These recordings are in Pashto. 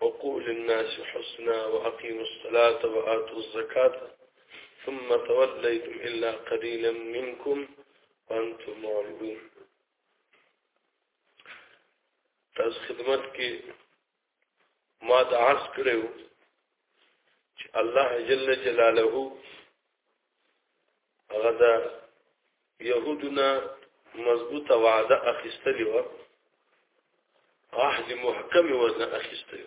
وقول الناس حسنا وأقيموا الصلاة وآتوا الزكاة ثم توليتم إلا قليلا منكم وأنتم معرضون تاسو خدمت کې ما د عرض کړو چې الله جل جلاله هغه د يهودونه مضبوطه وعده اخیستلې و عهد محکم و نه اخیستلې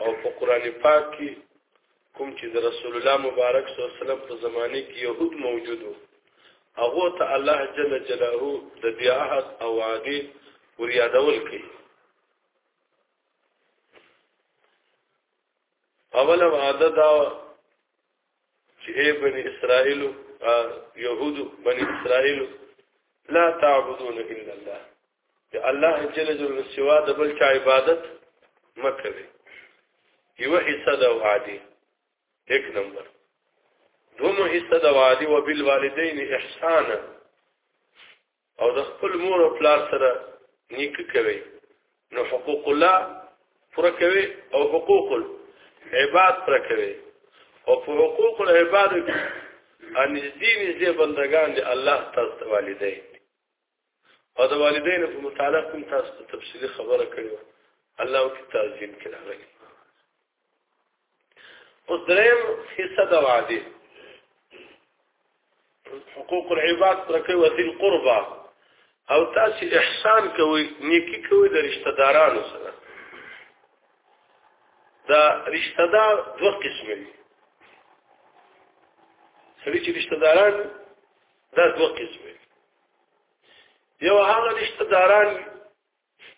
او په قران پاک کې کوم چې د رسول الله مبارک صلی الله علیه وسلم په زمانه کې يهود موجود وو هغه ته الله جل جلاله د دې عهد او وعده ور یادول کوي اوله وعده دا چې اے بنی اسرائیل یهود بنی اسرائیل لا تعبدون الا الله چې الله جل جلاله سوا د بل چا عبادت مکوي یو حصہ د وعده یک نمبر دومو حصہ د وعده وبالوالدین احسانا او د خپل مور او پلار سره نیک کوي نو حقوق الله پر کوي او حقوق العباد پر کوي او په حقوق العباد کې ان دې نږدې بندگان دي الله تاسو ته والدین او د والدین په متعلق کوم تاسو ته تفصیلی خبره کړو الله او تعظیم کې راغلي اوس دریم حصہ د وعده حقوق العباد پر کوي وسیل قربا او تاسو احسان کوي نیکی کوي د رشتہ دارانو سره دا رشتہ دار دوه قسم دي سړي چې رشتہ داران دا دوه قسم دي یو هغه رشتہ داران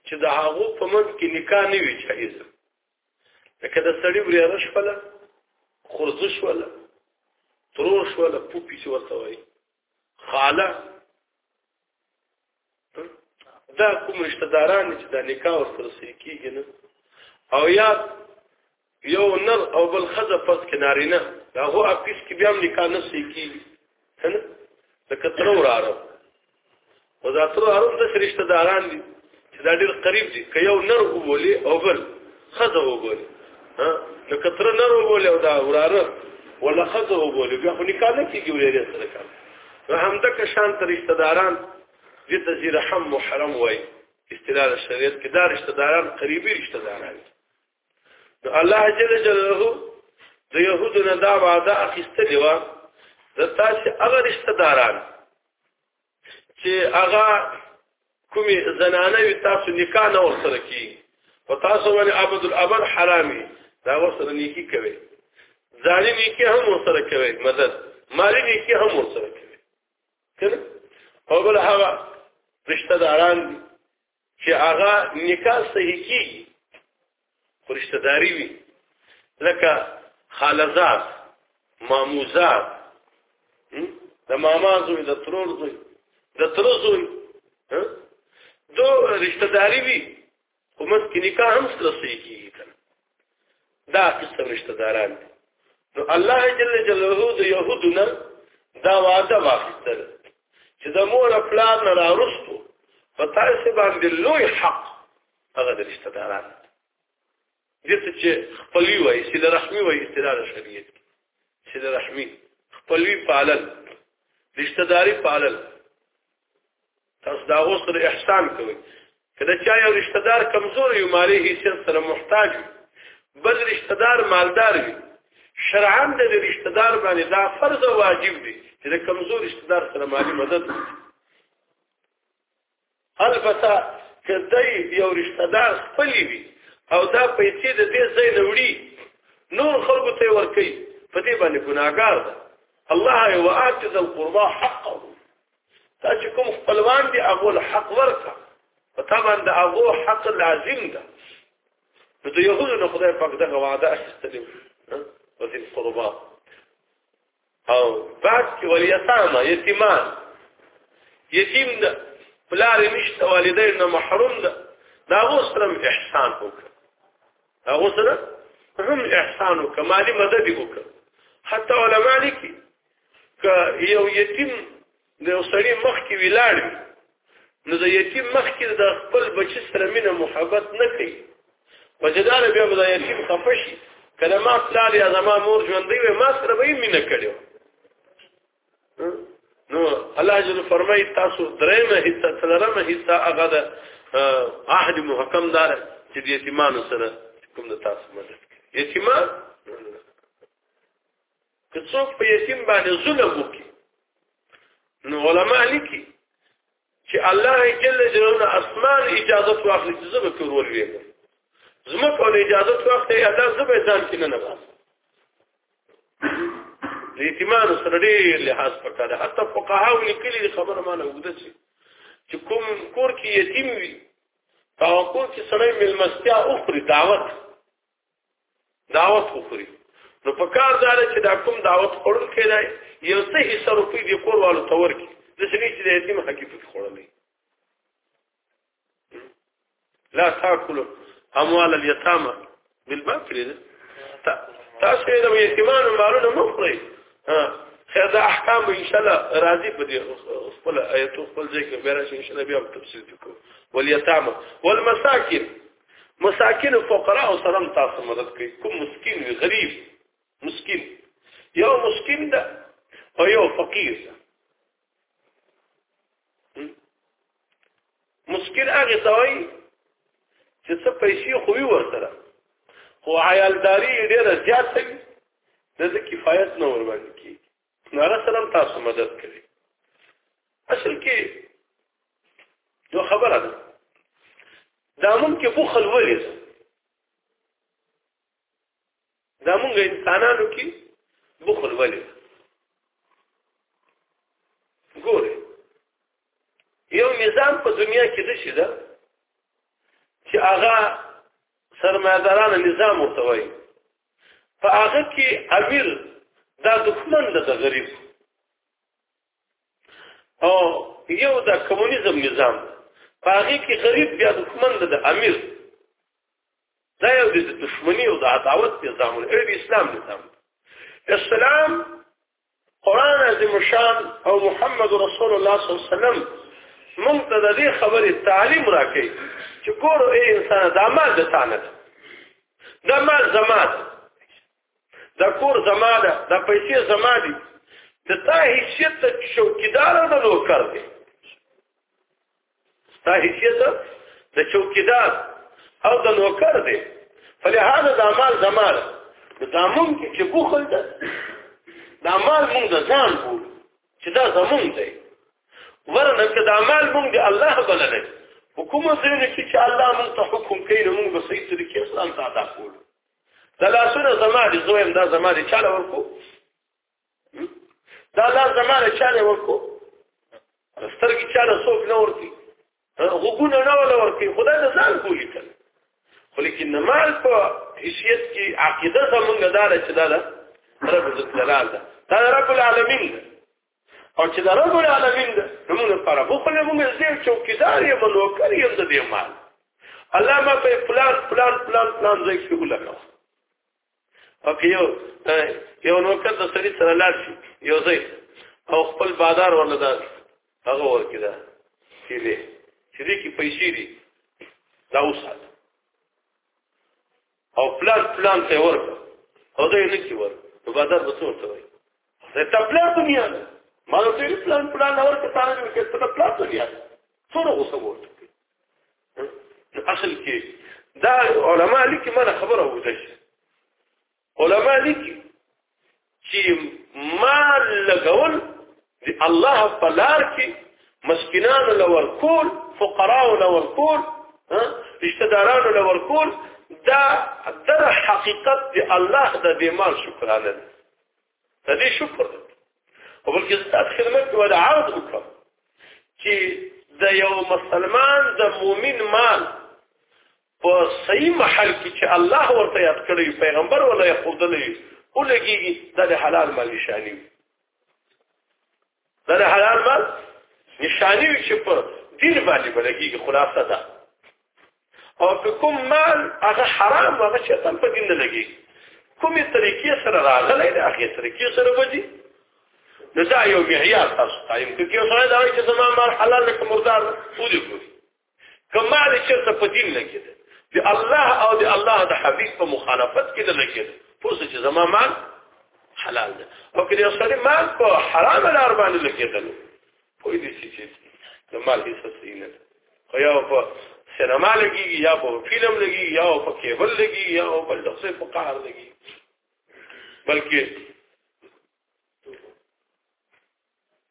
چې د هغه په منځ کې نکاح نه وي جایز لکه د سړی وریره شوله خرزه شوله ترور شوله پوپی چې ورته وایي خاله دا کوم رشتہ داران چې دا نکاح ورسره سې کیږي نه او یا یو نر او بل خزه پس کې نارینه دا هو اپیس کې بیا نکاح نه سې کیږي څنګه د کتر وراره او دا تر هغه د خريشته داران دي چې دا ډېر قریب دي که یو نر وبولي او بل خزه وبولي ها نو کتر نر وبولي او دا وراره ولا خزه وبولي بیا خو نکاح نه کیږي وراره سره کار نو همدا که شان تر رشتہ داران دې ته زی رحم محرم وای استدلال شریعت کې دا رشتہ داران قریبي رشتہ داران الله جل جلاله د يهودو نه دا وعده اخیستلې و د تاسو هغه رشتہ داران چې هغه کومې زنانه وي تاسو نکاح نه ورسره کی او تاسو باندې عبد الابد حرامي دا ورسره نیکی کوي ځاني نیکی هم ورسره کوي مدد مالی نیکی هم ورسره کوي کنه او بل هغه رشتہ داران دي چې هغه نکاح صحیح کیږي فرشتہ داری وي لکه خالزات ماموزات د ماما زوی د ترور زوی د تر زوی دو رشتہ داری وي کومه کې نکاح هم سره صحیح کیږي دا قسم رشتہ داران دي نو الله جل جلاله د يهودنا دا وعده واخیستل چې د مور پلان نه راوستو په تاسو باندې لوی حق هغه د رشتہ داران دي چې خپلوي وایي چې د رحمي وایي استدار شریعت چې د رحمي خپلوي پالل رشتہ داري پالل تاسو دا غوښ سره احسان کوئ کله چا یو رشتہ دار کمزور یو مالی حیثیت سره محتاج بل رشتہ دار مالدار وي شرعاً د رشتہ دار باندې دا فرض او واجب دي چې د کمزور رشتہ دار سره مالی مدد وکړي البته کله یو رشتہ دار خپل وي او دا پیسې د دې ځای نه وړي نور خلکو ته ورکي په دې باندې ګناګار ده الله یو آت ذل قربا حقه تا چې کوم خپلوان دي هغه له حق ورکا په تا باندې هغه حق لازم ده نو د يهودو نه خدای پاک دغه وعده اخیستلې و ذي القربا او بعد کې وليتامه يتيمان يتيم ده پلار نشته والدین نه محروم ده دا غوسرم احسان وکړه دا غوسره هم احسان وکړه مالی مدد وکړه حتی علماء لیکي که یو یتیم د یو سړي مخ کې ولاړ نو د یتیم مخ کې د خپل بچی سره مینه محبت نه کوي وجدار بیا به د یتیم خفشي کله ما پلار یا زما مور ژوندې وي ما سره به مینه کړو نو الله جل فرمای تاسو درېمه حصہ څلورمه حصہ هغه د عهد محکم دار چې د یتیمانو سره کوم د تاسو مدد کوي یتیمان که څوک په یتیم باندې ظلم وکړي نو علما لیکي چې الله جل جلاله اسمان اجازه واخلي چې زما کورول وي زما کول اجازه واخلي الله زما ځان کې نه نه یتیمان سره ډېر لحاظ پکړه ده حتی فقها ولیکلي خبره ما نه وګده شي چې کوم کور کې یتیم وي او کور کې سره ملمستیا او پر دعوت دعوت وخوري نو په کار دار چې دا کوم دعوت خورل کېدای یو څه هیڅ روپی دی کور والو تور کی د سړي چې د یتیم حقیقت خورلې لا تاكل اموال اليتامى بالباطل تاسو د یتیمانو مالونه مخري ها خیر دا احکام ان شاء الله راضي په دې خپل آیتو خپل ځای کې به راشي ان شاء الله بیا تفصیل وکړو والیتامه والمساکین مساکین او فقرا او سلام تاسو مدد کوي کوم مسكين وي غریب مسكين یو مسكين ده او یو فقیر ده مسكين هغه ځای چې څه پیسې خو وي ورسره خو عیالداری ډیره زیاته ده د کفایت نه ور باندې کیږي ناره سلام تاسو مدد کوي اصل کې یو خبره ده دا مونږ کې بخل ولې ده دا مونږ انسانانو کې بخل ولې ده ګوره یو نظام په دنیا کې دشي ده چې هغه سرمایدارانه نظام ورته وایي په هغه کې امیر دا دښمن د غریب او یو د کمونیزم نظام په هغه کې غریب بیا دښمن د امیر دا یو د دښمنی او د عداوت نظام دی اسلام نظام اسلام قران عظیم شان او محمد رسول الله صلی الله علیه وسلم مونږ ته د دې خبرې تعلیم راکړي چې ګورو اے انسان دا مال د تانه دا مال زما ده دا کور زما ده دا پیسې زما دي د تا حیثیت ته چوکیدار نه نو کړ دی ستا حیثیت د چوکیدار او د نوکر دی فلهذا دا مال زمال دا ممکن چې بخل ده دا مال مونږ د ځان بول چې دا زمونږ دی ورنه که دا مال مونږ د الله بلنه حکومت کومه ځینې چې الله مونږ ته حکم کوي نو مونږ به صحیح طریقې اسلام ته ادا کوو د لاسونه زما دي زویم دا زما دي چاله ورکو دا لا زمانه چاله ورکو سترګې چاله څوک نه ورتي غوګونه نه ولا ورتي خدای ته ځان کوی ته ولیکن نماز په حیثیت کې عقیده زمونږ دار چې دا ده رب الجلال ده دا رب العالمین ده او چې دا رب العالمین ده موږ لپاره په خپل موږ زیر چوکیدار یې منوکر یې د دې مال الله ما په پلان پلان پلان پلان ځای کې ولګاو او که یو یو نوکر د سړي سره لاړ شي یو ځای او خپل بازار ورله ده هغه ورکې ده چې دې چې دې کې پیسې دي دا وسات او پلان پلان ته ورک او دې نه کی ورک په بازار به څور ته وي زه ته پلان دنیا ما ته پلان پلان ورک ته نه کې ته پلان دنیا څور اوسه ورته اصل کې دا علما لیکي مله خبره وځي علما لیکي چې مال لګول دی الله په لار کې مسکینان لور کول فقراء لور کول رشتہ داران لور کول دا در حقیقت دی الله د دې مال شکرانه د دې شکر دی او بلکې ستاسو خدمت کې ولا عرض وکړم چې د یو مسلمان د مؤمن مال په صحیح محل کې چې الله ورته یاد کړی پیغمبر ولا یې خودلې ولګي د حلال مال شانی دا د حلال مال نشانی وي چې په دین باندې بلګي خلاصه ده او په کوم مال هغه حرام هغه چې تم په دین نه لګي کومې طریقې سره راغلی دا هغه طریقې سره وځي نو دا یو معیار تاسو قائم کړئ چې سره دا چې زمام مال حلال نه کوم مردار ودی کوي کما دې چرته په دین لګید دی الله او دی الله د حبیب په مخالفت کې نه لګید پوسه چې زما مال حلال ده او کله یو سړی مال په حرام لار باندې لګیدل په دې چې د مال هیڅ څه نه ده خو یا په سینما لګي یا په فلم لګي یا په کیبل لګي یا په لغزه په قهر لګي بلکې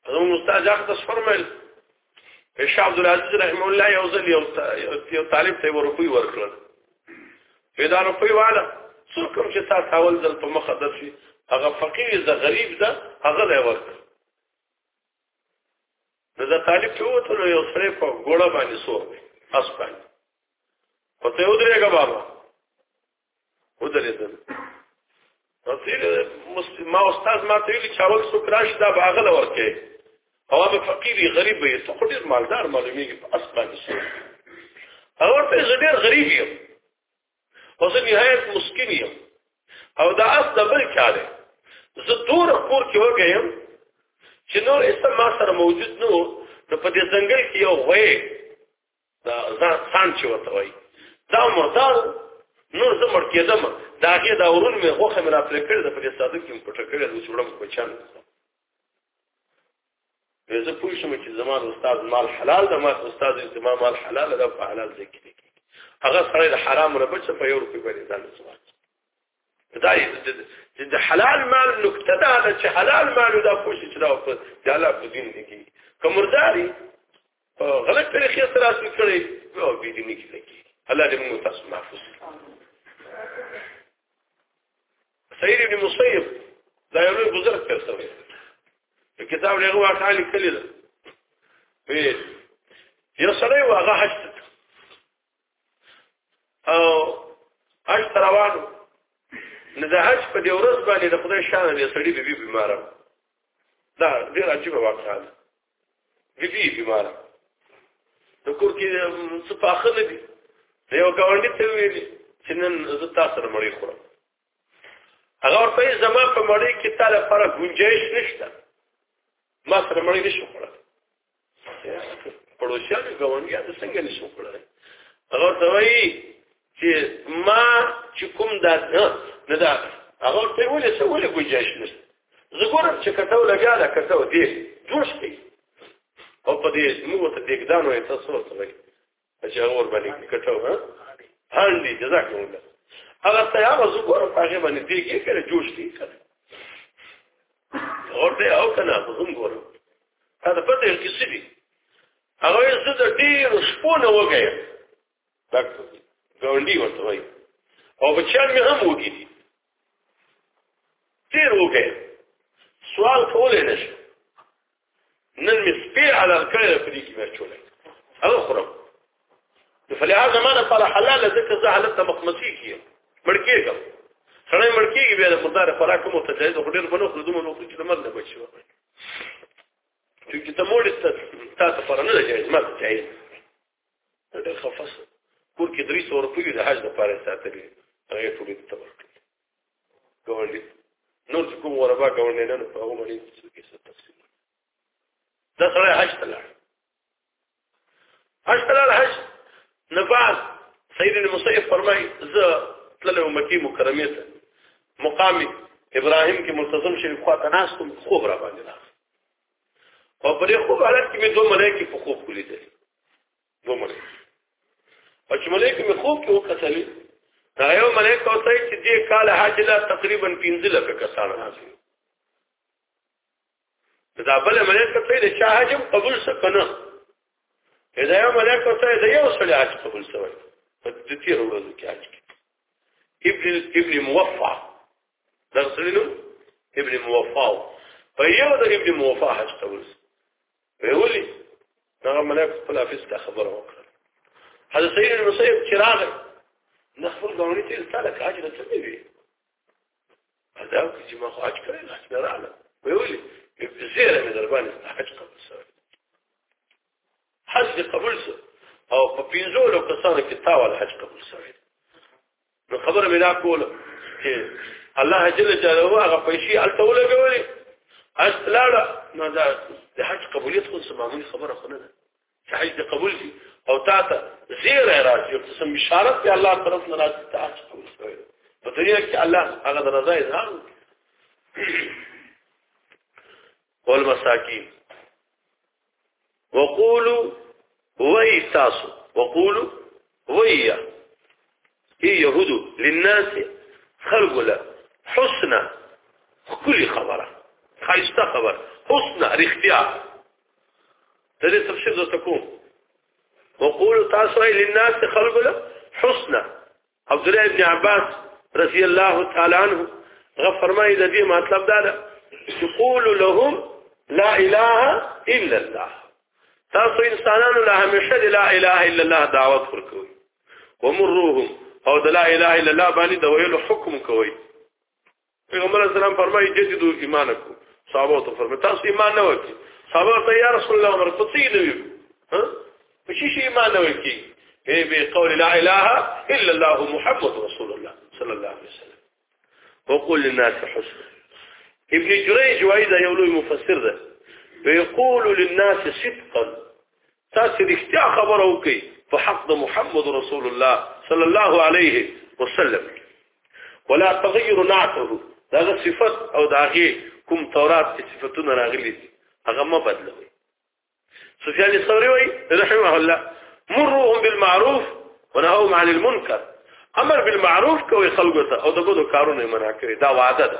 نو مستاج اختص فرمایل شیخ عبد العزيز رحم الله یو ځل یو طالب ته ورپوي ورکړل پیدا روپي والا څو کوم چې تا تاول ځل په مخه درشي هغه فقیر ز غریب ده هغه دی ورکړ نو دا طالب چې وته نو یو سره په ګوړه باندې سور دی اسپان پته ودرېګا بابا ودرېدل ما استاد ما ته ویل چې اول څوک راشي دا به هغه لور کې او هغه فقيري غریب وي ته خو ډیر مالدار معلومیږي په اسمان کې او ورته ډیر غریب یم او زه نهایت مسکین یم او دا اس د بل چا دی زه دور کور کې وګیم چې نور اسم ما سره موجود نو نو په دې ځنګل کې یو وې دا ځان ځان چې وته وای دا مردار نور زه مړ کېدم دا هغه دا ورون مې خوخه مې را پرې کړې د پرې صادق کې پټ کړې نو چوړم کو چان زه پوه شم چې زمان استاد مال حلال ده ما استاد انتمام مال حلال ده په حلال ذکر کې هغه سره د حرام نه بچ په یو روپی باندې ځان سوال دا د حلال مال نکته ده چې حلال مال دا پوه شي چې دا په الله په دین کې کومرداري غلط طریقې سره اصل کړي او بي دي نه کیږي الله دې موږ تاسو محفوظ سعيد بن مصيب دا یو لوی بزرګ تر سوی کتاب له غوا تعالی کلی ده وی یو سړی واغه حج او حج روانو نه د حج په دې ورځ باندې د خدای شان دې سړی بي بي بیمار ده دا ډیر عجیب واقعا ده بیبي بیمار د کور کې څه پاخه نه دي یو گاونډي ته ویل چې نن زه تاسو سره مړی خورم هغه ورته زما په مړی کې تاله پر گنجائش نشته ما سره مړی نشو خورم پړوشیان گاونډیان څنګه نشو خورم هغه ورته وایي چې ما چې کوم دا نه دا هغه ته ولې څه ولې ګنجائش نه زه ګورم چې کته ولګا دا کته ودی جوش کی او په دې موږ ته دګدانو یې تاسو ورته وایي چې هغه ور باندې کته ها هاندي جزاک الله هغه تیار زه ګورم هغه باندې دې کې کړه جوش کی اور دې او کنه هم ګورم دا په دې کې څه دي هغه زه د ډیر شپونه وګیم تک ګاونډي ورته وایي او بچیان مې هم وږي دي ډېر وږی سوال کولی نه شم نن مې سپی حلال کړی په دې کې مې اچولی هغه خورم نو فلهذا ما لپاره حلاله ځکه زه هلته ته مخمسي کېږم مړ کېږم سړی مړ کېږي بیا د خدای د خوراک هم ورته جایز خو ډېر به نه خورو دومره نه خورو چې د مرګ نه بچ شي چونکې ته موړ تا ته پر نه جایز مرګ جایز دا ډېر خفه شو کور کې درې سوه روپۍ د حج لپاره یې ساتلې هغه یې ټولې ده ته ورکړې ګاونډي نور چې کوم غربا ګاونډی نه نو په هغو باندې څه کې څه تقسیم دا سړی حج ته لاړ حج ته لاړ حج نه بعد سید المسیب فرمایي زه تللی وم مکې مکرمې ته مقام ابراهیم کې ملتزم شریف خواته ناستم خوب را باندې راغی او په دې خوب حالت کې مې دوه ملایکې په خوب کې لیدل دوه ملایکې او چې ملایکې مې خوب کې وکتلې دا یو ملایکه او ته چې دې کال حج لا تقریبا 15 لک کسان راځي دا بل ملایکه ته د شاه حج قبول سکنه دا یو ملایکه ته د یو سړي حج قبول سوی په دې تیر ورځو کې حج کې ابن ابن موفق دغه سړي نو ابن موفا په یو د ابن موفا حج ته ورسېد وی ولي هغه ملک خپل حافظ ته خبر وکړه حضرت سید المسیب چراغ نه خپل غونډې ته تعالی کاج نه تللی وی دا چې ما خو حج کړی نه حج نه رااله وی ولي زیره مې در باندې حج قبول سره حج قبول سره او په پینځو لو کسانو کې تاول حج قبول سره نو خبره مې دا کوله چې الله جل جلاله هغه پیسې الته ولګولې اصلاله نو دا د حج قبولیت خو سمامي خبره خو نه ده چې حج د قبول شي او تا ته زیر راځي او قسم بشارت په الله طرف نه راځي ته حج قبول شوی په دنیا کې الله هغه د رضا اظهار قول مساکین وقولو وی تاسو وقولو وی یا ای یهودو للناس خلق له حسنا خکلی خبره خایسته خبر حسنا رختیا د دې تفسیر زه کوم وقولو تاسو ای للناس خلق له حسنا عبد الله ابن عباس رضی الله تعالی عنہ غ فرمایي د دې مطلب دا ده چې قول لهم لا اله الا الله تاسو انسانانو له همیشه د لا اله الا الله دعوت ورکوي ومروهم او د لا اله الا الله باندې د ویلو حکم کوي پیغمبر اسلام فرمایي جدیدو ایمانکو صحابه ته فرمایي تاسو ایمان نه وکړي صحابه ته یا رسول الله عمر قصي نه وي ها په شي شي ایمان نه وکړي هي به قول لا اله الا الله محمد رسول الله صلی الله علیه وسلم وقول للناس حسن ابن جريج وايد يولو مفسر ده ويقول للناس صدقا تاسو رښتیا خبره وکړئ په حق د محمد رسول الله صلی الله علیه وسلم ولا تغیر نعته دا صفت او داغه کوم تورات کې صفاتونه راغلي دي هغه ما بدلوي سفیان الثوري وای رحمه الله مرهم بالمعروف ونهاهم عن المنکر امر بالمعروف کوي خلکو ته او دغه کارونه منع کوي دا وعده ده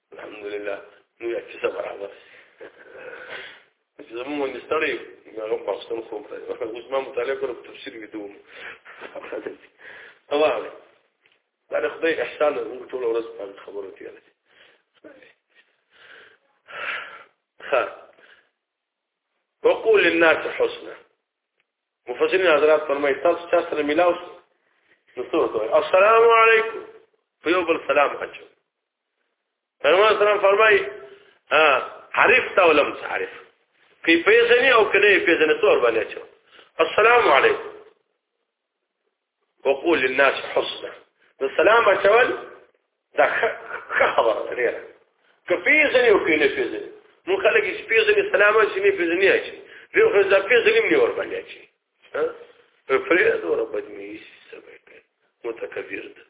الحمدلله نو یا چې صبر راغله چې زموږ باندې ستړی نو هغه پاکستان خو په اوس ما مطالعه کړو تفسیر ویدوم اوه دا د خدای احسان موږ ټول ورځ په خبرو کې راځي ها وقول للناس حسنا مفسرین حضرات فرمایي تاسو چا سره ملاو نو څه وایي السلام علیکم په یو بل سلام اچو پیغمبر سلام فرمای حریف تا ولم تعرف کی پیژنی او کنه پیژنه تور باندې چو السلام علیکم وقول للناس حسنا السلام اچول دا خبره لري که پیژنی او کنه پیژنه مون خلک پیژنی سلام اچي نه پیژنی اچي دوی خو ځکه پیژنی نه ور باندې اچي په فرید اور بدمیش سبه کوي متکبر ده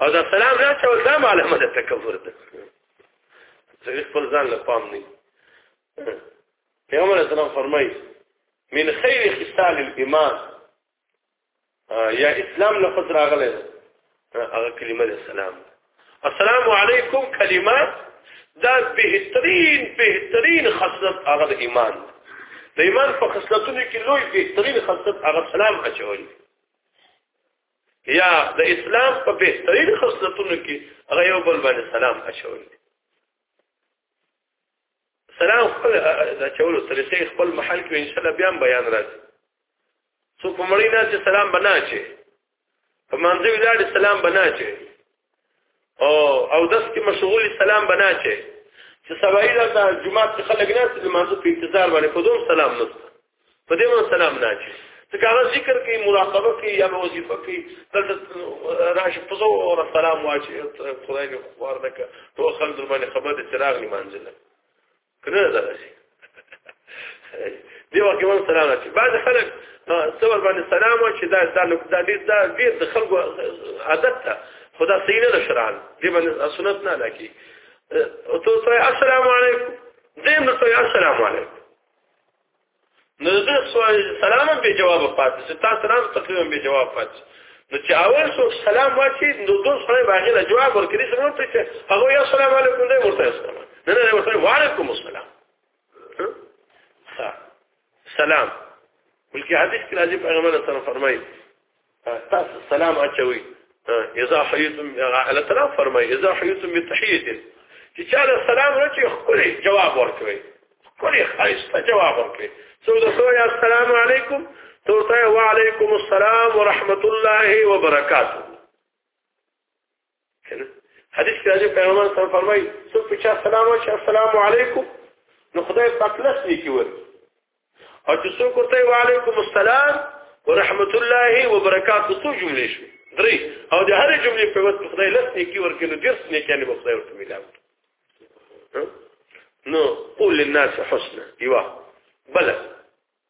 او دا سلام نه چې ولدا معلومه ده تکبر ده زه خپل ځان له پام نه پیغمبر اسلام فرمایي من خیر خصال الايمان یا اسلام لفظ راغلی هغه کلمه ده سلام السلام علیکم کلمه دا بهترین بهترین خصلت هغه د ایمان د ایمان په خصلتونو کې لوی بهترین خصلت هغه سلام اچول یا د اسلام په بهترین خصلتونو کې هغه یو بل باندې سلام اچول سلام خپل د چولو طریقې خپل محل کې ان شاء الله بیا بیان راځي څو په مړی نه چې سلام بنا چې په منځو ولاړ سلام بنا چې او او داس کې مشغول سلام بنا چې چې سوایل د جمعه خلک نه د منځو په انتظار باندې په دوم سلام نو په دې معنی سلام نه چي ځکه هغه ذکر کوي مراقبه کوي یا وظیفه کوي دلته راشي په زو او سلام واچي خدای دې خوار نه کړ ټول خلک در باندې خبر دې چراغ نه منځل کنه دا شي دی وکه ون سلام اچي بعض خلک څور باندې سلام واچي دا دا نو دا دې دا دې د خلکو عادت ده خدا سینه ده شرعن دې باندې سنت نه لکه او تو سره السلام علیکم دې نو سره السلام علیکم نو د سوال سلام به جواب پاتې چې تاسو سلام تقریبا به جواب پاتې نو چې اول سو سلام واچي نو دوه سره باغې له جواب ورکړي چې نو ته چې هغه یا سلام علیکم دې ورته سلام نه نه ورته وعلیکم السلام سلام بلکې حدیث کې راځي پیغمبر صلی الله علیه وسلم فرمایي تاسو سلام اچوي اذا حيتم الله تعالی فرمای اذا حيتم بتحيه چې چاله سلام راچې خپل جواب ورکوي خپل خایسته جواب ورکوي څو د سوې السلام علیکم تو ته وعلیکم السلام ورحمت الله وبرکاته کنه حدیث کې راځي پیغمبر صلی الله فرمایي څوک چې سلام وایي السلام علیکم نو خدای پاک لس نیکی ورکړي او چې څوک ورته وعلیکم السلام ورحمت الله وبرکاته څو جملې شو درې او د هرې جملې په وخت خدای لس نیکی ورکړي نو درس نیکی نه خدای ورته ملاوي نو قول للناس حسنا ايوه بلى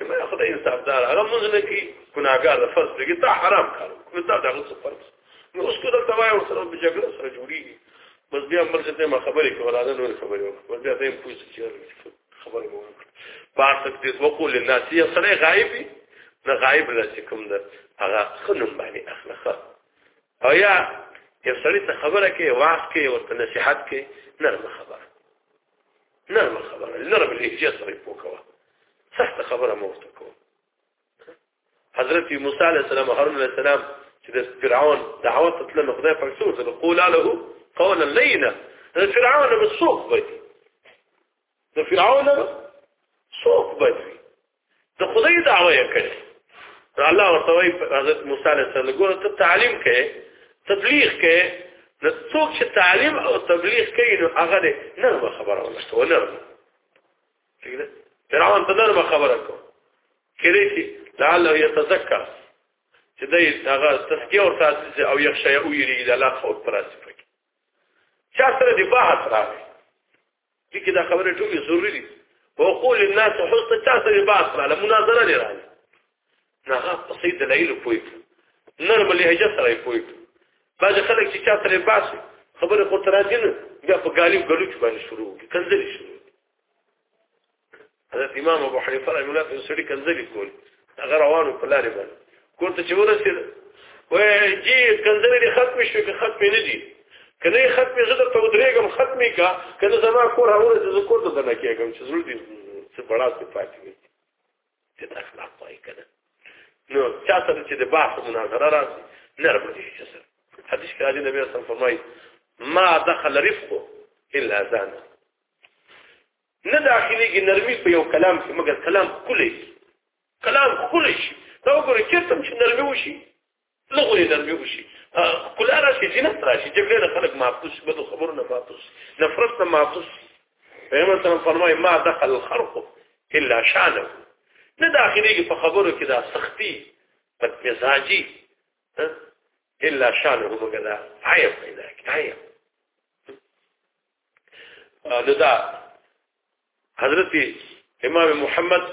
ما خدای انصاف دار هغه مونږ نه کی ګناګار د فرض دی ته حرام کار نو تا دغه څه فرض نو اوس کو دلته وای او سره په جګړه سره جوړیږي بس بیا مرګ ته ما خبرې کوله دا نور خبرې وکړه بس بیا ته پوښتنه چیرې خبرې وکړه پاسک دې وقول للناس یې سره غایب نه غایب نه چې کوم ده هغه خنم باندې اخلاقه او یا یو سړی ته خبره کې واس کې او نصيحت کې نرم خبره نرم خبره نرم لهجه سره پوکوا سخت خبره مورته کو حضرت موسی علیہ السلام هارون علیہ السلام چې د فرعون دعوت تل نو خدای په څور ته قول له قولا لینا د فرعون به سوق وي د فرعون سوق وي د خدای دعوه یې کړې نو الله ورته وایي حضرت موسی علیه السلام ګوره ته تعلیم کې تبلیغ کې نو څوک چې تعلیم او تبلیغ کوي نو هغه دې نرمه خبره ولسته ونرمه فرعون ته نرمه خبره کو کړي چې لعله يتذكر چې دې هغه تسکیه او تاسیس او یخشیا او یریږي د الله خوف پر اسفه چا سره دې بحث راغی دي کې دا خبره ټولې ضروري دي په قول الناس حسن چا سره باس کړه له مناظره نه راځي نه هغه په سید دلایل پوي نرم لهجه سره پوي بعض خلک چې چا سره باس خبره خو تر دین بیا په ګالیو ګلوچ باندې شروع کنځلې شروع حضرت امام ابو حنیفه رحمه الله په سړي کنځلې کول هغه روانو په لارې باندې کور ته چې ورسېد وای جی کنځلې دې ختم شوې که ختم نه دي کنه ختم زه ته ودرېږم ختمې کا کنه زما کور هغه زه کور ته نه کېږم چې زړه دې څه بڑا څه پاتې وي چې دا اخلاق وای کنه نو چا سره چې د بحث مناظره راځي نرم دي چې سره حدیث کې راځي نبی صلی الله علیه وسلم فرمایي ما دخل رفقه الا زانه نه داخليږي نرمي په یو کلام کې مګر کلام کلی کلام کلی شي دا وګورئ چې تم چې نرمي وشي لغوي نرمي وشي کله راشي جنت راشي جګړه نه خلک محفوظ شي بده خبرو نه محفوظ نفرت نه محفوظ پیغمبر صلی الله فرمایي ما دخل الخرق الا شانه نه داخليږي په خبرو کې دا سختی بد مزاجي الا شانه مګر دا عیب پیدا کوي عیب نو دا حضرت امام محمد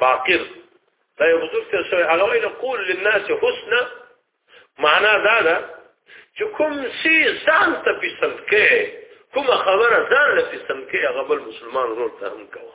باقر دا یو بزرګ تر شوی هغه ویل قول للناس حسنا معنا دا ده چې کوم سي ځان ته پسند کې کومه خبره ځان له پسند کې هغه بل مسلمان ورور ته هم کوه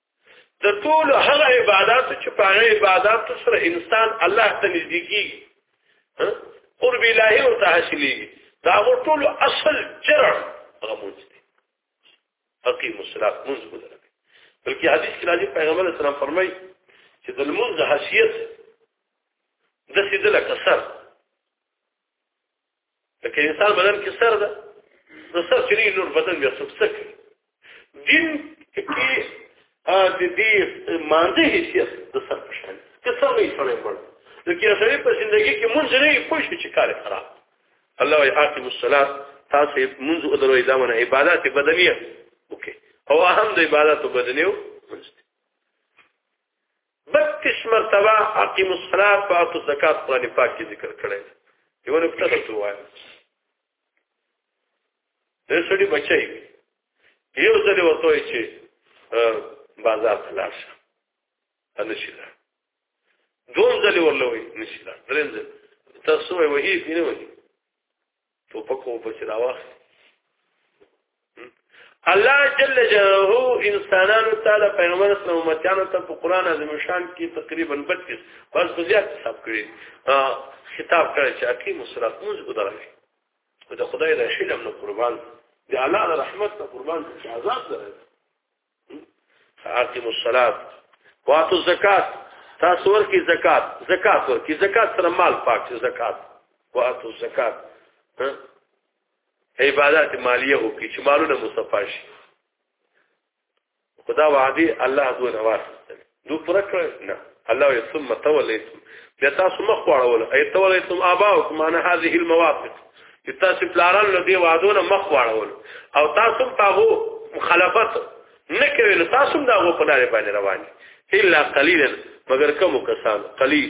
د ټول هغه عبادت چې په هغه عبادت سره انسان الله ته نږدې کیږي قرب الهي او تحصیلي دا ټول اصل چر هغه مونږ دي اقیم الصلاه مونږ بدل بلکې حدیث کې راځي پیغمبر اسلام فرمایي چې د مونږ حیثیت د سیدل کسر لکه انسان بدن کې سر ده نو سر چې نه نور بدن بیا څوک څه کوي دین کې ا د دې مانده حیثیت د سر په شان کې څه وی سره مړ نو کې سره په ژوندۍ کې مونږ نه پوه شو چې کار خراب الله وی حاکم الصلاه تاسو منځ او دروي دا ونه عبادت بدنيه اوکي او اهم د عبادت بدنيو بکش مرتبه اقیم الصلاة و اتو زکات قرآن پاک کی ذکر کړی یو نه پټه تو وای د سړي بچي یو ځل ورته وای چې بازار ته لاړ شه ان شي لا دوم ځل ورلوي نشي لا دریم ځل تاسو وای وای دې نه وای ټوپک او پسې راوخت الله جل جلاله انسانانو تعالی پیغمبر اسلام امتیانو ته په قران عظیم شان کې تقریبا 32 بس زیات حساب کړی خطاب کړی چې اکی مسرات موږ ودرغی خدای د خدای د شلم نو قربان دی الله د رحمت ته قربان چې عذاب درځي اقیم الصلاه واتو زکات تاسو ورکی زکات زکات ورکی زکات سره مال پاک شي زکات واتو زکات عبادت مالیه او کی چې مالونه مصفا شي خدا وعده الله دونه واسطه دو پر کړه نه الله وي ثم تولیتم بیا تاسو مخ واړول اي تولیتم اباؤکم عن هذه المواقف تاسو پلاران له دې وادونه مخ واړول او تاسو تاغو مخالفت نه کوي نو تاسو دا غو په لارې باندې روان الا قليلا مگر کوم کسان قليل